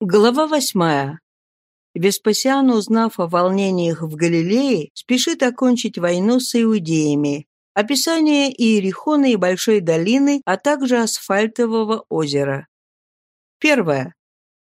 Глава восьмая. Веспасиан, узнав о волнениях в Галилее, спешит окончить войну с иудеями. Описание Иерихона и Большой долины, а также асфальтового озера. Первое.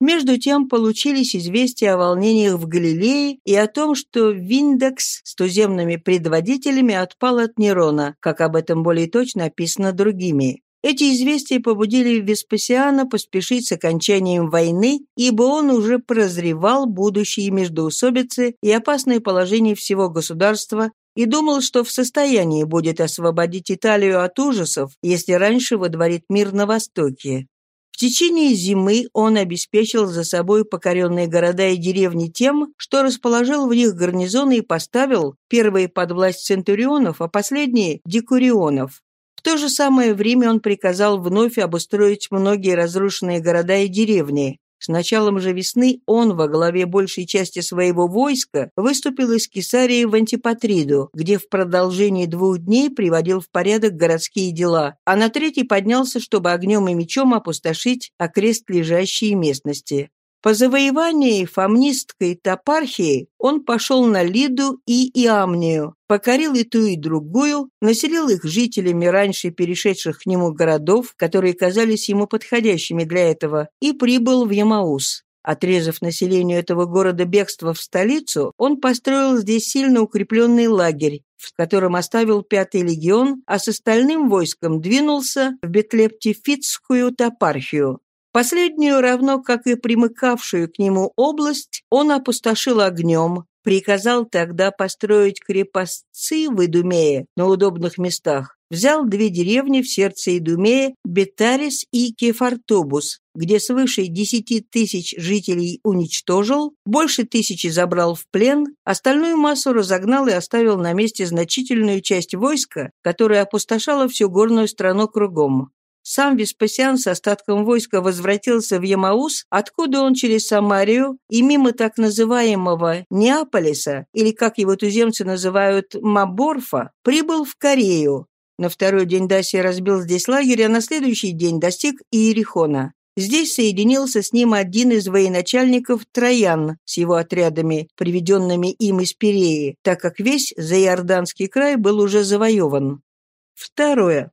Между тем получились известия о волнениях в Галилее и о том, что Виндекс с туземными предводителями отпал от Нерона, как об этом более точно описано другими. Эти известия побудили Веспасиана поспешить с окончанием войны, ибо он уже прозревал будущие междоусобицы и опасное положение всего государства и думал, что в состоянии будет освободить Италию от ужасов, если раньше водворит мир на Востоке. В течение зимы он обеспечил за собой покоренные города и деревни тем, что расположил в них гарнизоны и поставил первые под власть центурионов, а последние – декурионов. В то же самое время он приказал вновь обустроить многие разрушенные города и деревни. С началом же весны он во главе большей части своего войска выступил из Кесарии в Антипатриду, где в продолжении двух дней приводил в порядок городские дела, а на третий поднялся, чтобы огнем и мечом опустошить окрест лежащие местности. По завоевании фамнистской топархии он пошел на Лиду и Иамнию, покорил и ту, и другую, населил их жителями раньше перешедших к нему городов, которые казались ему подходящими для этого, и прибыл в Ямаус. Отрезав населению этого города бегство в столицу, он построил здесь сильно укрепленный лагерь, в котором оставил пятый легион, а с остальным войском двинулся в Бетлептифитскую топархию. Последнюю, равно как и примыкавшую к нему область, он опустошил огнем, приказал тогда построить крепостцы в Идумее на удобных местах, взял две деревни в сердце Идумея, Бетарис и Кефартобус, где свыше десяти тысяч жителей уничтожил, больше тысячи забрал в плен, остальную массу разогнал и оставил на месте значительную часть войска, которая опустошала всю горную страну кругом. Сам Веспасиан с остатком войска возвратился в Ямаус, откуда он через Самарию и мимо так называемого Неаполиса, или как его туземцы называют Маборфа, прибыл в Корею. На второй день Дасия разбил здесь лагерь, а на следующий день достиг Иерихона. Здесь соединился с ним один из военачальников Троян с его отрядами, приведенными им из Переи, так как весь Заиорданский край был уже завоеван. Второе.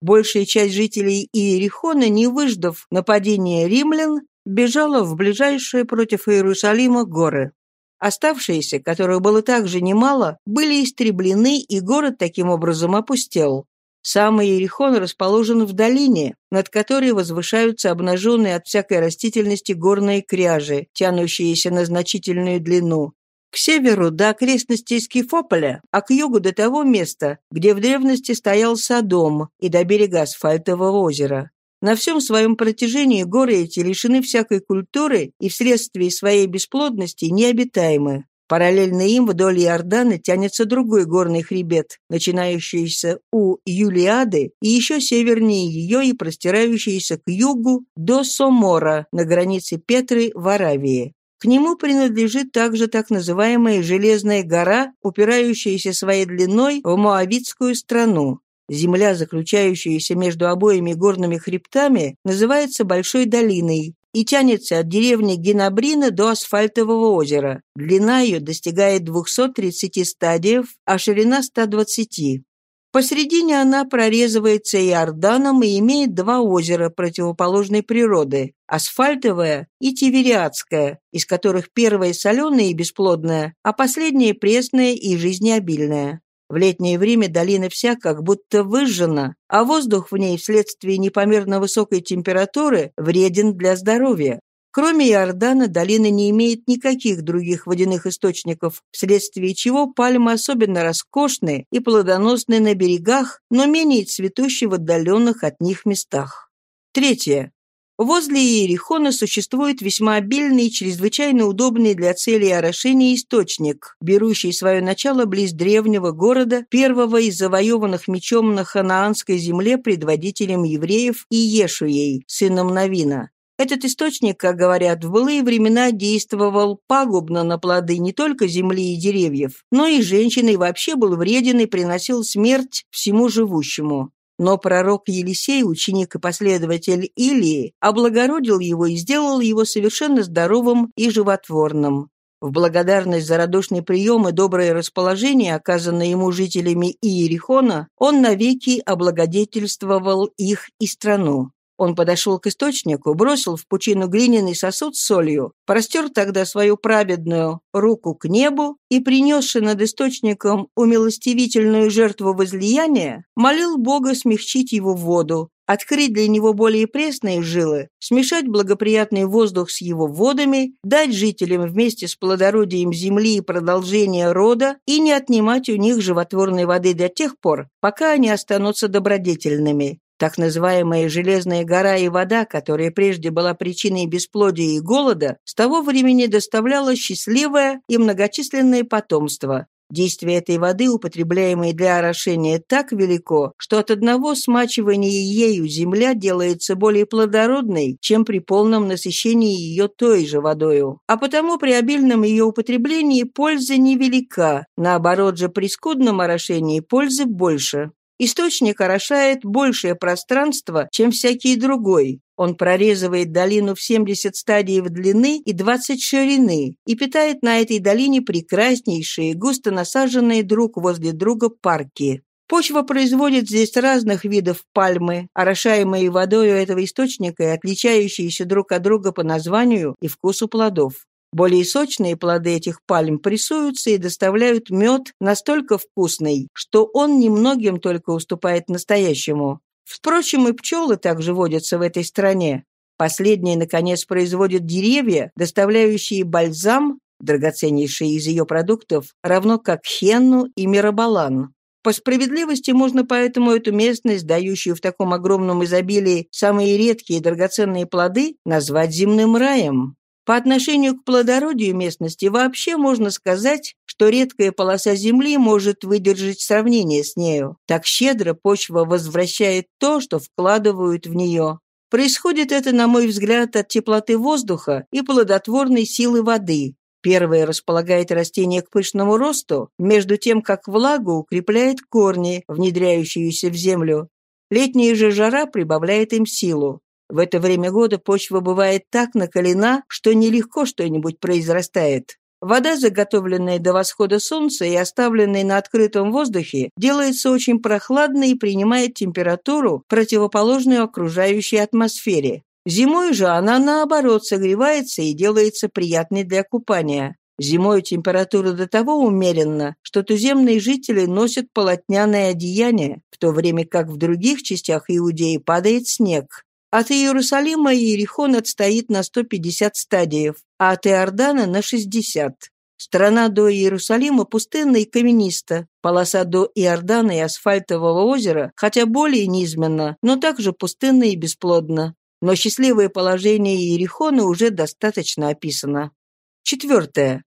Большая часть жителей Иерихона, не выждав нападения римлян, бежала в ближайшие против Иерусалима горы. Оставшиеся, которых было также немало, были истреблены, и город таким образом опустел. Сам Иерихон расположен в долине, над которой возвышаются обнаженные от всякой растительности горные кряжи, тянущиеся на значительную длину, к северу до окрестностей Скифополя, а к югу до того места, где в древности стоял Содом и до берега Асфальтового озера. На всем своем протяжении горы эти лишены всякой культуры и вследствие своей бесплодности необитаемы. Параллельно им вдоль Иордана тянется другой горный хребет, начинающийся у Юлиады и еще севернее ее и простирающийся к югу до Сомора на границе Петры в Аравии. К нему принадлежит также так называемая Железная гора, упирающаяся своей длиной в Моавитскую страну. Земля, заключающаяся между обоими горными хребтами, называется Большой долиной и тянется от деревни Генабрина до Асфальтового озера. Длина ее достигает 230 стадиев, а ширина 120. Посредине она прорезывается Иорданом и имеет два озера противоположной природы – асфальтовое и тивериадское, из которых первое соленое и бесплодное, а последнее пресное и жизнеобильное. В летнее время долина вся как будто выжжена, а воздух в ней вследствие непомерно высокой температуры вреден для здоровья. Кроме Иордана, долина не имеет никаких других водяных источников, вследствие чего пальмы особенно роскошны и плодоносны на берегах, но менее цветущи в отдаленных от них местах. Третье. Возле Иерихона существует весьма обильный и чрезвычайно удобный для цели орошения источник, берущий свое начало близ древнего города, первого из завоеванных мечом на ханаанской земле предводителем евреев Иешуей, сыном Навина. Этот источник, как говорят, в былые времена действовал пагубно на плоды не только земли и деревьев, но и женщин и вообще был вреден и приносил смерть всему живущему. Но пророк Елисей, ученик и последователь Илии, облагородил его и сделал его совершенно здоровым и животворным. В благодарность за радушный прием и доброе расположение, оказанное ему жителями Иерихона, он навеки облагодетельствовал их и страну. Он подошел к источнику, бросил в пучину глиняный сосуд с солью, простер тогда свою праведную руку к небу и, принесший над источником умилостивительную жертву возлияния, молил Бога смягчить его воду, открыть для него более пресные жилы, смешать благоприятный воздух с его водами, дать жителям вместе с плодородием земли продолжение рода и не отнимать у них животворной воды до тех пор, пока они останутся добродетельными. Так называемая «железная гора» и вода, которая прежде была причиной бесплодия и голода, с того времени доставляла счастливое и многочисленное потомство. Действие этой воды, употребляемой для орошения, так велико, что от одного смачивания ею земля делается более плодородной, чем при полном насыщении ее той же водою. А потому при обильном ее употреблении польза невелика, наоборот же при скудном орошении пользы больше. Источник орошает большее пространство, чем всякий другой. Он прорезывает долину в 70 стадий в длины и 20 ширины и питает на этой долине прекраснейшие, густо насаженные друг возле друга парки. Почва производит здесь разных видов пальмы, орошаемые водой этого источника и отличающиеся друг от друга по названию и вкусу плодов. Более сочные плоды этих пальм прессуются и доставляют мед настолько вкусный, что он немногим только уступает настоящему. Впрочем, и пчелы также водятся в этой стране. Последние, наконец, производят деревья, доставляющие бальзам, драгоценнейшие из ее продуктов, равно как хенну и мирабалан. По справедливости можно поэтому эту местность, дающую в таком огромном изобилии самые редкие драгоценные плоды, назвать земным раем. По отношению к плодородию местности вообще можно сказать, что редкая полоса земли может выдержать сравнение с нею. Так щедро почва возвращает то, что вкладывают в нее. Происходит это, на мой взгляд, от теплоты воздуха и плодотворной силы воды. Первое располагает растение к пышному росту, между тем, как влага укрепляет корни, внедряющиеся в землю. Летняя же жара прибавляет им силу. В это время года почва бывает так накалена, что нелегко что-нибудь произрастает. Вода, заготовленная до восхода солнца и оставленная на открытом воздухе, делается очень прохладной и принимает температуру, противоположную окружающей атмосфере. Зимой же она, наоборот, согревается и делается приятной для купания. Зимой температура до того умеренна, что туземные жители носят полотняное одеяние, в то время как в других частях Иудеи падает снег. От Иерусалима Иерихон отстоит на 150 стадиев, а от Иордана на 60. Страна до Иерусалима пустынна и камениста, полоса до Иордана и асфальтового озера, хотя более низменна, но также пустынна и бесплодна. Но счастливое положение Иерихона уже достаточно описано. Четвертое.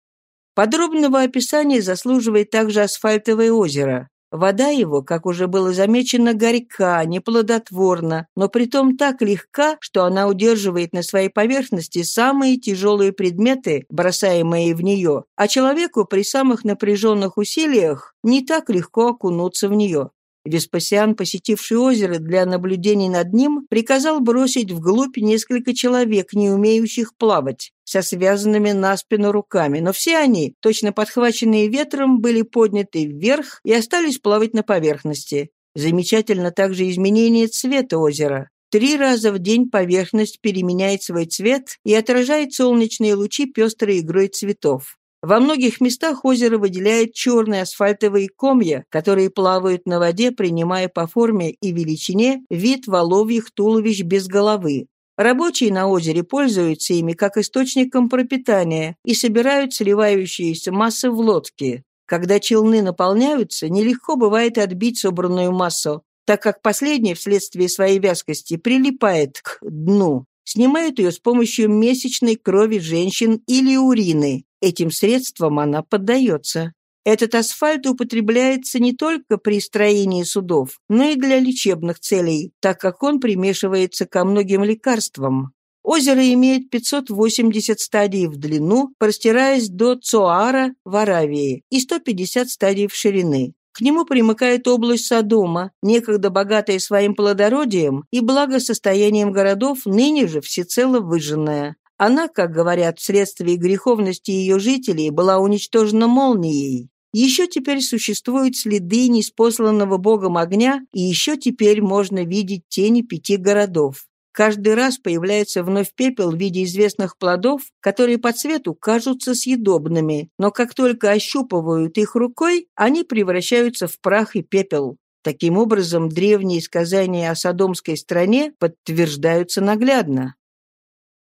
Подробного описания заслуживает также асфальтовое озеро. Вода его, как уже было замечено, горька, неплодотворна, но притом так легка, что она удерживает на своей поверхности самые тяжелые предметы, бросаемые в нее, а человеку при самых напряженных усилиях не так легко окунуться в нее. Веспасиан, посетивший озеро для наблюдений над ним, приказал бросить вглубь несколько человек, не умеющих плавать, со связанными на спину руками, но все они, точно подхваченные ветром, были подняты вверх и остались плавать на поверхности. Замечательно также изменение цвета озера. Три раза в день поверхность переменяет свой цвет и отражает солнечные лучи пестрой игрой цветов. Во многих местах озеро выделяет черные асфальтовые комья, которые плавают на воде, принимая по форме и величине вид воловьих туловищ без головы. Рабочие на озере пользуются ими как источником пропитания и собирают сливающиеся массы в лодки. Когда челны наполняются, нелегко бывает отбить собранную массу, так как последняя вследствие своей вязкости прилипает к дну. Снимают ее с помощью месячной крови женщин или урины. Этим средством она поддается. Этот асфальт употребляется не только при строении судов, но и для лечебных целей, так как он примешивается ко многим лекарствам. Озеро имеет 580 стадий в длину, простираясь до Цоара в Аравии, и 150 стадий в ширины. К нему примыкает область Содома, некогда богатая своим плодородием и благосостоянием городов, ныне же всецело выжженная. Она, как говорят, вследствие греховности ее жителей была уничтожена молнией. Еще теперь существуют следы неспосланного Богом огня, и еще теперь можно видеть тени пяти городов. Каждый раз появляется вновь пепел в виде известных плодов, которые по цвету кажутся съедобными, но как только ощупывают их рукой, они превращаются в прах и пепел. Таким образом, древние сказания о Содомской стране подтверждаются наглядно.